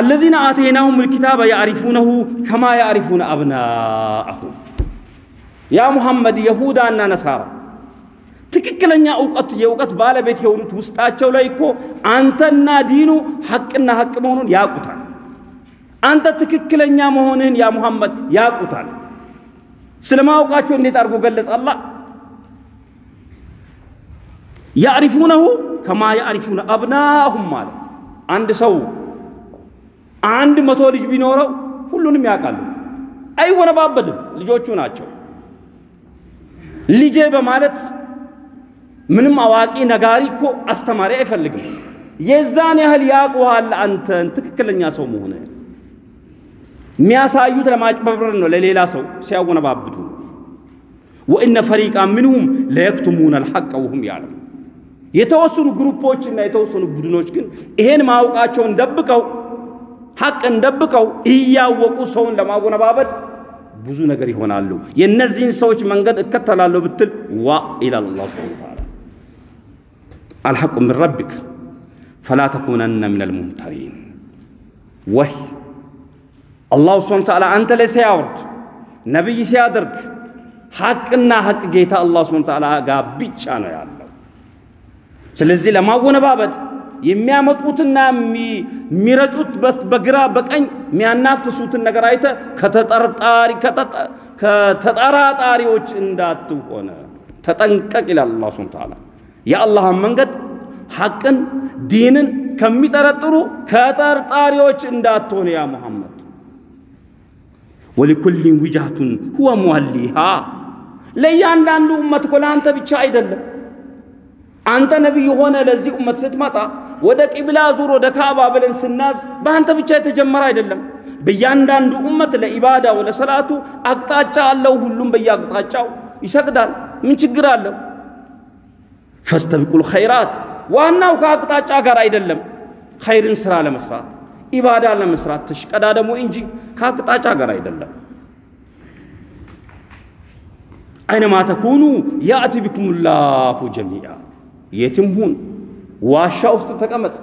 አለዚነ አቴናሁም ልኪታበ ያዕሪፉነሁ ከማ ያዕሪፉነ አብናአሁ ያ ሙሐመድ የሁዳና ነሳራ ትክክለኛ እውቀት የእውቀት ባለቤት የሆኑት ውስጣቸው ላይ እኮ አንተና ዲኑ ሐቅና ሐቅ መሆኑን ያውቁታል። አንተ ትክክለኛ መሆንህን ያ ሙሐመድ ያውቁታል። ስለ ማወቃቸው እንዴት አድርጎ ገለጸ አላህ? ያዕሪፉነሁ ከማ ያዕሪፉነ አብናሁም ማለት አንድ ሰው አንድ መቶ ልጅ ቢኖረው ሁሉንም ያውቃሉ። አይወነባበድም። ልጆቹ ናቸው። ልጄ በማለት ምንም አዋቂ ነጋሪ እኮ አስተማሪ አይፈልግም። የዛን ያህል ያውቁሃል አንተን ትክክለኛ ሰው መሆንህን የሚያሳዩት ለማጭበርበር ነው። ለሌላ ሰው ሲያወነባብዱ ወእነ ፈሪቃ ምንሁም ለየክቱሙነ አልሐቀ ወሁም ያዕለሙን የተወሰኑ ግሩፖችና የተወሰኑ ቡድኖች ግን ይሄን ማወቃቸውን ደብቀው ሐቅን ደብቀው እያወቁ ሰውን ለማወነባበድ ብዙ ነገር ይሆናሉ። የእነዚህን ሰዎች መንገድ እከተላለሁ ብትል ዋ ይላል አላህ ሱብሓነሁ ወተዓላ አልሐቁ ምን ረቢክ ፈላ ተኩነነ ምን አልሙምተሪን ወይ አላሁ ሱብሓነሁ ወተዓላ አንተ ላይ ሲያወርድ ነቢይ ሲያደርግ ሐቅና ሐቅ ጌታ አላህ ሱብሓነሁ ወተዓላ ጋር ብቻ ነው ያለው። ስለዚህ ለማወነባበድ የሚያመጡትና የሚረጩት በግራ በቀኝ የሚያናፍሱትን ነገር አይተ ከተጠርጣሪ ከተጠራጣሪዎች እንዳትሆነ ተጠንቀቅ ይላል አላህ ሱብሓነሁ ወተዓላ። የአላህን መንገድ ሐቅን ዲንን ከሚጠረጥሩ ከጠርጣሪዎች እንዳትሆነ يا محمد። ولكل وجهة هو موليها ለእያንዳንዱ ኡመት እኮ ለአንተ ብቻ አይደለም። አንተ ነቢይ ሆነ ለዚህ ኡመት ስትመጣ ወደ ቂብላ ዙር ወደ ካዕባ ብለን ስናዝ በአንተ ብቻ የተጀመረ አይደለም። በእያንዳንዱ ኡመት ለኢባዳው ለሰላቱ አቅጣጫ አለው። ሁሉም በየአቅጣጫው ይሰግዳል። ምን ችግር አለው? ፈስተቢቁል ኸይራት ዋናው ከአቅጣጫ ጋር አይደለም። ኸይርን ስራ ለመስራት ኢባዳ ለመስራት ተሽቀዳደሙ እንጂ ከአቅጣጫ ጋር አይደለም። አይነማ ተኩኑ ያእቲ ቢኩሙላሁ ጀሚዓ የትም ሁን፣ ዋሻ ውስጥ ተቀመጥ፣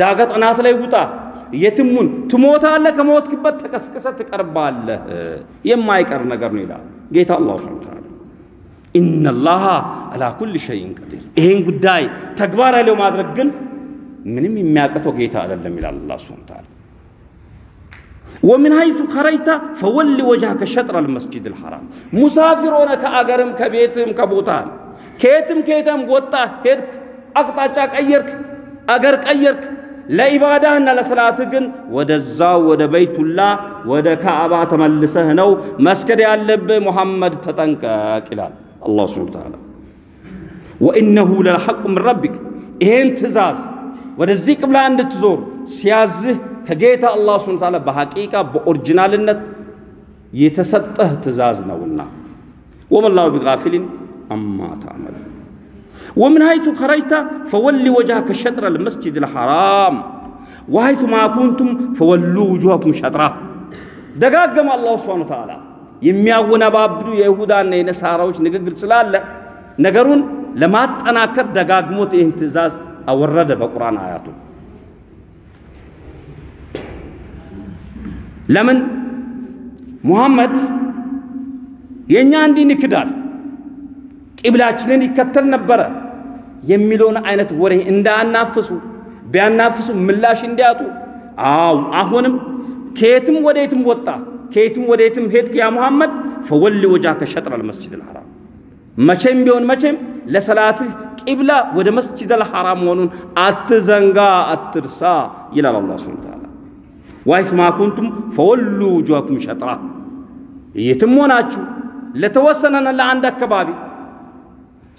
ዳገት ጥናት ላይ ውጣ፣ የትም ሁን ትሞታለህ። ከሞትክበት ተቀስቅሰህ ትቀርባለህ። የማይቀር ነገር ነው ይላል ጌታ አላህ ሱብሓነሁ ወተዓላ። ኢነላሃ አላ ኩል ሸይን ቀዲር። ይሄን ጉዳይ ተግባራዊ ማድረግ ግን ምንም የሚያቅተው ጌታ አይደለም ይላል አላህ ሱብሓነሁ ወተዓላ። ወምን ሀይሱ ኸረጅተ ፈወሊ ወጅሀከ ሸጥረል መስጂድል ሐራም። ሙሳፊር ሆነ ከአገርም ከቤትም ከቦታም ከየትም ከየትም ወጣ ሄድክ፣ አቅጣጫ ቀየርክ፣ አገር ቀየርክ፣ ለኢባዳህና ለሰላትህ ግን ወደዛው ወደ በይቱላ ወደ ካዕባ ተመልሰህ ነው መስገድ ያለብህ። ሙሐመድ ተጠንቀቅ ይላል አላህ ሱብሓነሁ ወተዓላ። ወኢነሁ ለልሐቁ ምን ረቢክ ይሄን ትእዛዝ ወደዚህ ቅብላ እንድትዞር ሲያዝህ ከጌታ አላህ ሱብሓነሁ ወተዓላ በሐቂቃ በኦሪጂናልነት የተሰጠህ ትእዛዝ ነውና ወመላሁ ቢጋፊሊን አማ ተዕመሉ ወምን ሀይቱ ኸረጅተ ፈወሊ ወጅሀከ ሸጥረል መስጂድል ሐራም ወሀይቱ ማ ኩንቱም ፈወሉ ውጁሀኩም ሸጥራ ደጋገመ አላሁ ሱብሓነሁ ወተዓላ የሚያወነባብዱ የይሁዳና የነሳራዎች ንግግር ስላለ ነገሩን ለማጠናከር ደጋግሞት ይህን ትእዛዝ አወረደ በቁርአን አያቱ። ለምን ሙሐመድ የእኛ እንዲን ይክዳል ቂብላችንን ይከተል ነበረ የሚለውን አይነት ወሬ እንዳያናፍሱ ቢያናፍሱ ምላሽ እንዲያጡ። አው አሁንም ከየትም ወደየትም ወጣ ከየትም ወደየትም ሄድክ ያ ሙሐመድ ፈወሊ ወጅሀከ ሸጥረል መስጂድል ሐራም መቼም ቢሆን መቼም ለሰላትህ ቂብላ ወደ መስጂደል ሐራም መሆኑን አትዘንጋ፣ አትርሳ ይላል አላህ ሱብሓነሁ ወተዓላ። ወሐይሱ ማ ኩንቱም ፈወሉ ውጁሀኩም ሸጥራ የትም ሆናችሁ ለተወሰነና ለአንድ አካባቢ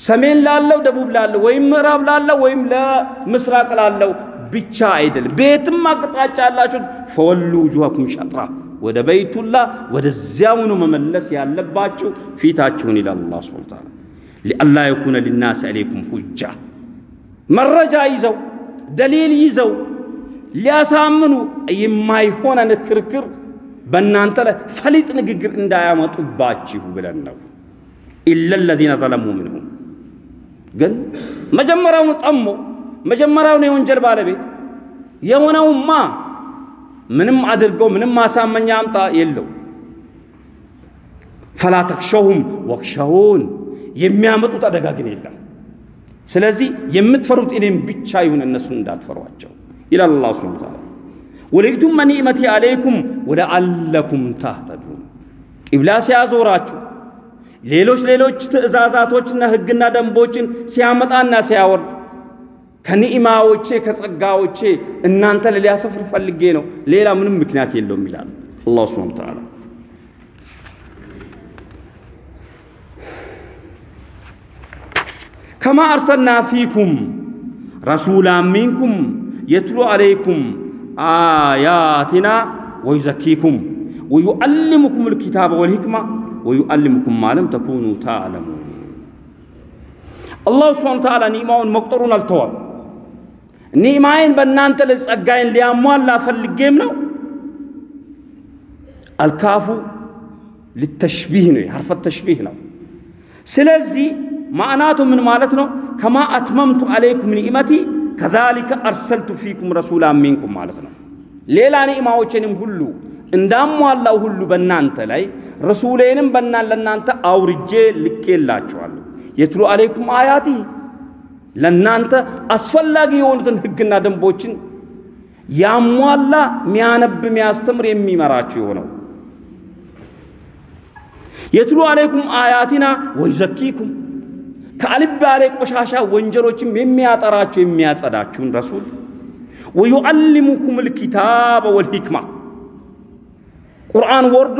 ሰሜን ላለው ደቡብ ላለው ወይም ምዕራብ ላለው ወይም ለምስራቅ ላለው ብቻ አይደለም። ቤትም አቅጣጫ ያላችሁት ፈወሉ ውጁሀኩም ሸጥራ ወደ በይቱላ ወደዚያውኑ መመለስ ያለባችሁ ፊታችሁን ይላል አላህ ሱብሓነሁ ወተዓላ። ሊአላ የኩነ ሊናስ አለይኩም ሁጃ መረጃ ይዘው ደሊል ይዘው ሊያሳምኑ የማይሆነ ክርክር በእናንተ ላይ ፈሊጥ ንግግር እንዳያመጡባችሁ ብለን ነው። ኢለ ለዚነ ዘለሙ ምንሁም ግን መጀመሪያውኑ ጠሞ መጀመሪያውን የወንጀል ባለቤት የሆነውማ ምንም አድርገው ምንም ማሳመኛ አምጣ የለው። ፈላ ተክሸውም ወክሸውን የሚያመጡት አደጋ ግን የለም። ስለዚህ የምትፈሩት እኔም ብቻ ይሁን እነሱን እንዳትፈሯቸው ይላል አላህ ሱብሓነሁ ወተዓላ። ወለኢቱመ ኒዕመቲ አለይኩም ወለአለኩም ታህተዱን ቂብላ ሲያዞራችሁ ሌሎች ሌሎች ትእዛዛቶችና ሕግና ደንቦችን ሲያመጣና ሲያወርድ ከኒዕማዎቼ ከጸጋዎቼ እናንተ ሊያሰፍር ፈልጌ ነው፣ ሌላ ምንም ምክንያት የለውም ይላል አላህ ሱብሓነሁ ወተዓላ። ከማ አርሰልና ፊኩም ረሱላ ሚንኩም የትሉ አለይኩም አያቲና ወዩዘኪኩም ወዩአልሙኩም ልኪታበ ወልሂክማ ወዩአልሙኩም ማለም ተኩኑ ታዕለሙን። አላሁ ስብሓነ ወተዓላ ኒዕማውን መቁጠሩን አልተዋል። ኒዕማዬን በእናንተ ላይ ጸጋዬን ሊያሟላ ፈልጌም ነው። አልካፉ ልተሽቢህ ነው፣ ሐርፈት ተሽቢህ ነው። ስለዚህ ማዕናቱ ምን ማለት ነው? ከማ አትመምቱ አለይኩም ኒዕመቲ ከዛሊከ አርሰልቱ ፊኩም ረሱላ ሚንኩም ማለት ነው። ሌላ ኒዕማዎችንም ሁሉ እንዳሟላው ሁሉ በእናንተ ላይ ረሱሌንም በና ለእናንተ አውርጄ ልኬላችኋለሁ። የትሉ አለይኩም አያቲ ለእናንተ አስፈላጊ የሆኑትን ሕግና ደንቦችን ያሟላ ሚያነብ ሚያስተምር የሚመራችሁ የሆነው የትሉ አለይኩም አያቲና ወይዘኪኩም ከአልባሌ ቆሻሻ ወንጀሎችም የሚያጠራችሁ የሚያጸዳችሁን ረሱል ወዩዓልሙኩም ልኪታበ ወልሂክማ ቁርአን ወርዶ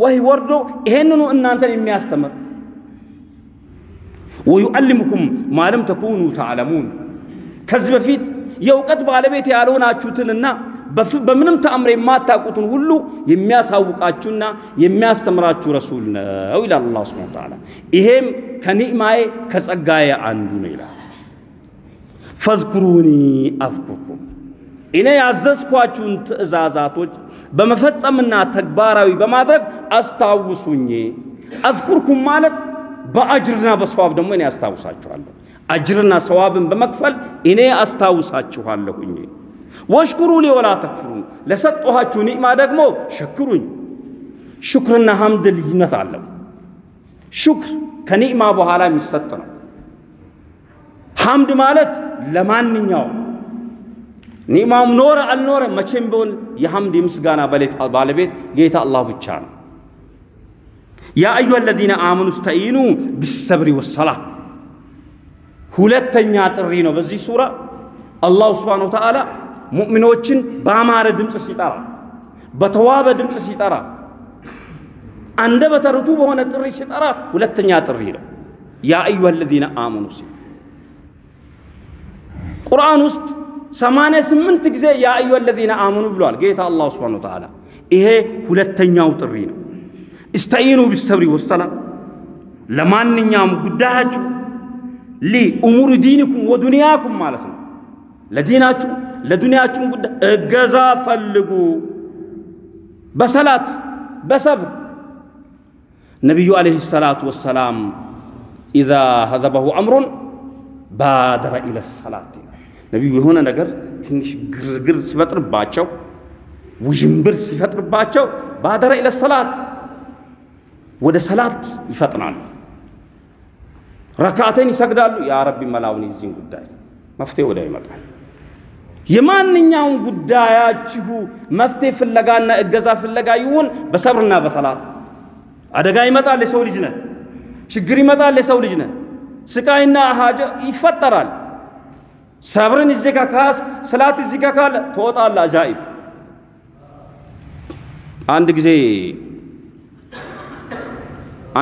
ወህይ ወርዶ ይሄንኑ እናንተን የሚያስተምር ወዩዓልሙኩም ማለም ተኩኑ ተዕለሙን ከዚህ በፊት የእውቀት ባለቤት ያልሆናችሁትንና በምንም ተአምር የማታውቁትን ሁሉ የሚያሳውቃችሁና የሚያስተምራችሁ ረሱል ነው ይላል አላህ ሱብሓነሁ ወተዓላ። ይሄም ከኒዕማዬ ከጸጋዬ አንዱ ነው ይላል። ፈዝኩሩኒ አዝኩርኩም እኔ ያዘዝኳችሁን ትእዛዛቶች በመፈጸምና ተግባራዊ በማድረግ አስታውሱኝ። አዝኩርኩም ማለት በአጅርና በሰዋብ ደግሞ እኔ አስታውሳችኋለሁ። አጅርና ሰዋብን በመክፈል እኔ አስታውሳችኋለሁኝ። ወሽኩሩ ሊ ወላ ተክፍሩን፣ ለሰጠኋችሁ ኒዕማ ደግሞ ሸክሩኝ። ሽክርና ሐምድ ልዩነት አለው። ሽክር ከኒዕማ በኋላ የሚሰጥ ነው። ሐምድ ማለት ለማንኛውም ኒዕማውም ኖረ አልኖረ መቼም ቢሆን የሐምድ የምስጋና ባለቤት ጌታ አላህ ብቻ ነው። ያ አዩሃ አለዚነ አመኑ ስተዒኑ ቢሰብሪ ወሰላ ሁለተኛ ጥሪ ነው። በዚህ ሱራ አላሁ ስብሓነሁ ወተዓላ ሙእሚኖችን በአማረ ድምፅ ሲጠራ፣ በተዋበ ድምፅ ሲጠራ፣ አንደበተ ርቱዕ በሆነ ጥሪ ሲጠራ ሁለተኛ ጥሪ ነው። ያ አዩሃ አለዚነ አመኑ ሲል ቁርአን ውስጥ ሰማንያ ስምንት ጊዜ ያ አዩሃ አለዚነ አመኑ ብሏል ጌታ አላሁ ስብሓነሁ ወተዓላ። ይሄ ሁለተኛው ጥሪ ነው። እስተዒኑ ቢሰብሪ ወሰላ ለማንኛውም ጉዳያችሁ ሊ እሙሩ ዲኒኩም ወዱንያኩም ማለት ነው። ለዲናችሁ ለዱንያችሁም ጉዳይ እገዛ ፈልጉ በሰላት በሰብር ነቢዩ ዓለይሂ ሰላቱ ወሰላም ኢዛ ሀዘበሁ አምሩን ባደረ ኢለ ሰላት ነቢዩ የሆነ ነገር ትንሽ ግርግር ሲፈጥርባቸው ውዥንብር ሲፈጥርባቸው ባደረ ኢለ ሰላት ወደ ሰላት ይፈጥናሉ። ረካቴን ይሰግዳሉ። ያ ረቢ መላውን የዚህን ጉዳይ መፍትሄ ወዲያው ይመጣል። የማንኛውም ጉዳያችሁ መፍትሄ ፍለጋና እገዛ ፍለጋ ይሁን በሰብርና በሰላት አደጋ ይመጣል። የሰው ልጅ ነህ፣ ችግር ይመጣል። የሰው ልጅ ነህ፣ ስቃይና ሀጀ ይፈጠራል። ሰብርን እዚህ ጋ ካስ ሰላት እዚህ ጋ ካለ ትወጣለህ። አጃኢብ አንድ ጊዜ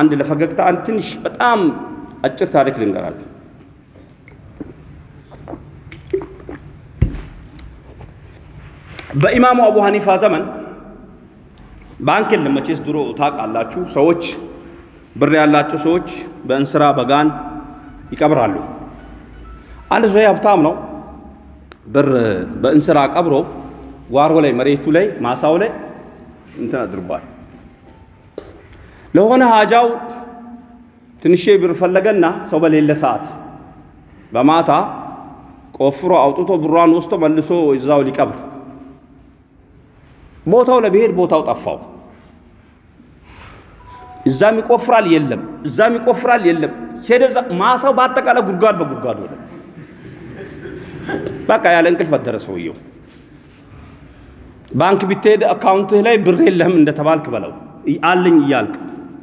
አንድ ለፈገግታ አንድ ትንሽ በጣም አጭር ታሪክ ልንገራችሁ። በኢማሙ አቡ ሐኒፋ ዘመን ባንክ የለም መቼስ ድሮ ታውቃላችሁ። ሰዎች ብር ያላቸው ሰዎች በእንስራ በጋን ይቀብራሉ። አንድ ሰው ሀብታም ነው። ብር በእንስራ ቀብሮ ጓሮ ላይ መሬቱ ላይ ማሳው ላይ እንትን አድርጓል። ለሆነ ሀጃው ትንሽ ብር ፈለገና ሰው በሌለ ሰዓት በማታ ቆፍሮ አውጥቶ ብሯን ወስቶ መልሶ እዛው ሊቀብር ቦታው ላይ ቢሄድ ቦታው ጠፋው። እዛም ይቆፍራል የለም፣ እዛም ይቆፍራል የለም። ሄደ ማሳው በአጠቃላይ ጉድጓድ በጉድጓድ ሆነ። በቃ ያለ እንቅልፍ አደረ ሰውየው። ባንክ ብትሄድ አካውንትህ ላይ ብር የለህም እንደተባልክ በለው አለኝ እያልክ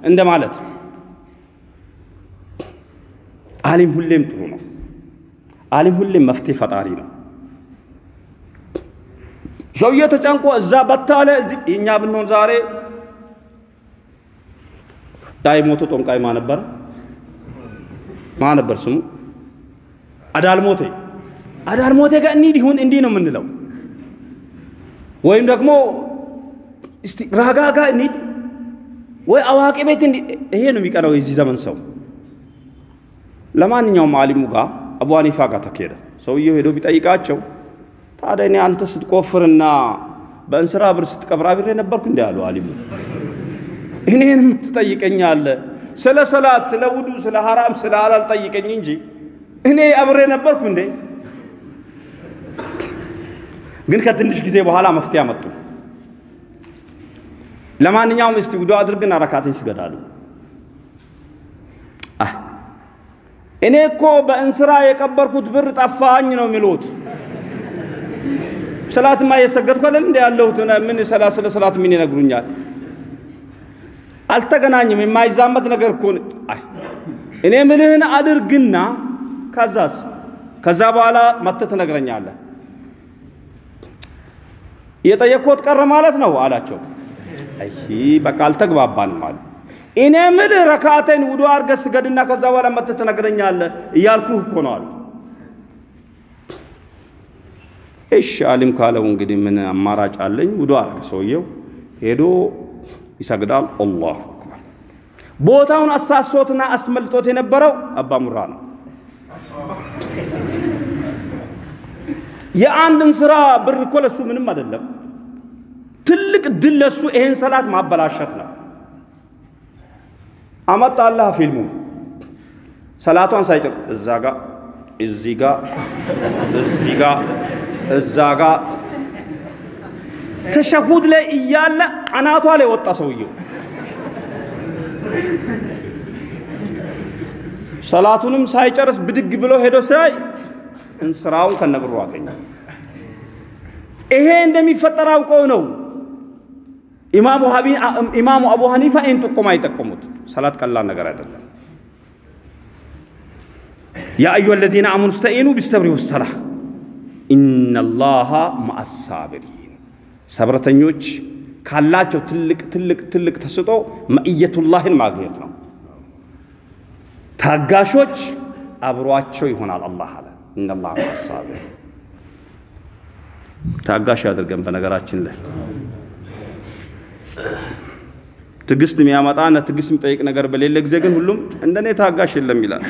እንደማለት። አሊም ሁሌም ጥሩ ነው። አሊም ሁሌም መፍትሄ ፈጣሪ ነው። ሰውየው ተጨንቆ እዛ በታለ እዚህ እኛ ብንሆን ዛሬ ዳይ ሞቶ ጦንቃይ ማ ነበር ማ ነበር ስሙ አዳልሞቴ አዳልሞቴ ጋር እንሂድ ይሁን እንዲህ ነው የምንለው። ወይም ደግሞ እስቲ ራጋጋ እንሂድ ወይ አዋቂ ቤት እንዲ ይሄ ነው የሚቀረው የዚህ ዘመን ሰው። ለማንኛውም አሊሙ ጋር አቡ ሐኒፋ ጋር ተካሄደ። ሰውየው ሄዶ ቢጠይቃቸው ታዲያ እኔ አንተ ስትቆፍርና በእንስራ ብር ስትቀብር አብሬ ነበርኩ እንዲ አሉ አሊሙ። እኔንም ትጠይቀኛለህ ስለ ሰላት፣ ስለ ውዱ፣ ስለ ሐራም፣ ስለ ሐላል ጠይቀኝ እንጂ እኔ አብሬ ነበርኩ እንዴ? ግን ከትንሽ ጊዜ በኋላ መፍትሄ አመጡ። ለማንኛውም እስቲ ውዱ አድርግና ረካተኝ ስገዳሉ። እኔ እኮ በእንስራ የቀበርኩት ብር ጠፋኝ ነው የሚሉት። ሰላትማ እየሰገድኩ አይደል እንደ ያለሁት ምን ስለ ሰላት ምን ይነግሩኛል? አልተገናኝም። የማይዛመት ነገር እኮ እኔ ምልህን አድርግና ከዛስ ከዛ በኋላ መጥተህ ትነግረኛለህ። የጠየቅኩት ቀረ ማለት ነው አላቸው። አይ በቃ አልተግባባንም አሉ። እኔ ምልህ ረካቴን ውዱ አድርገህ ስገድና ከዛ በኋላ መጥተህ ትነግረኛለህ እያልኩህ እኮ ነው አሉ። እሺ አሊም ካለው እንግዲህ ምን አማራጭ አለኝ? ውዱ አረገ ሰውየው ሄዶ ይሰግዳል። አላሁ አክበር። ቦታውን አሳሶትና አስመልጦት የነበረው አባ ሙራ ነው። የአንድን ስራ ብር እኮ ለሱ ምንም አይደለም። ትልቅ ድል ለሱ ይሄን ሰላት ማበላሸት ነው። አመጣላህ ፊልሙ ሰላቷን ሳይጭር እዛ ጋ እዚህ ጋ እዚህ ጋ እዛ ጋ ተሸሁድ ላይ እያለ አናቷ ላይ ወጣ ሰውየው። ሰላቱንም ሳይጨርስ ብድግ ብሎ ሄዶ ሲያይ እንስራውን ከነብሩ አገኘ። ይሄ እንደሚፈጠር አውቀው ነው ኢማሙ አቡ ሐኒፋ ይህን ጥቆማ አይጠቀሙት። ሰላት ቀላል ነገር አይደለም። ያ አዩሃ አለዚነ አመኑ ስተዒኑ ቢሰብሪ ወሰላህ ኢነላሃ ማአሳቢሪን ሰብረተኞች ካላቸው ትልቅ ትልቅ ትልቅ ተስጦ መእየቱላህን ማግኘት ነው። ታጋሾች አብሯቸው ይሆናል አላህ አለ። ኢነላህ ማአሳቢሪን ታጋሽ ያድርገን። በነገራችን ላይ ትዕግስት የሚያመጣና ትዕግስት የሚጠይቅ ነገር በሌለ ጊዜ ግን ሁሉም እንደኔ ታጋሽ የለም ይላል።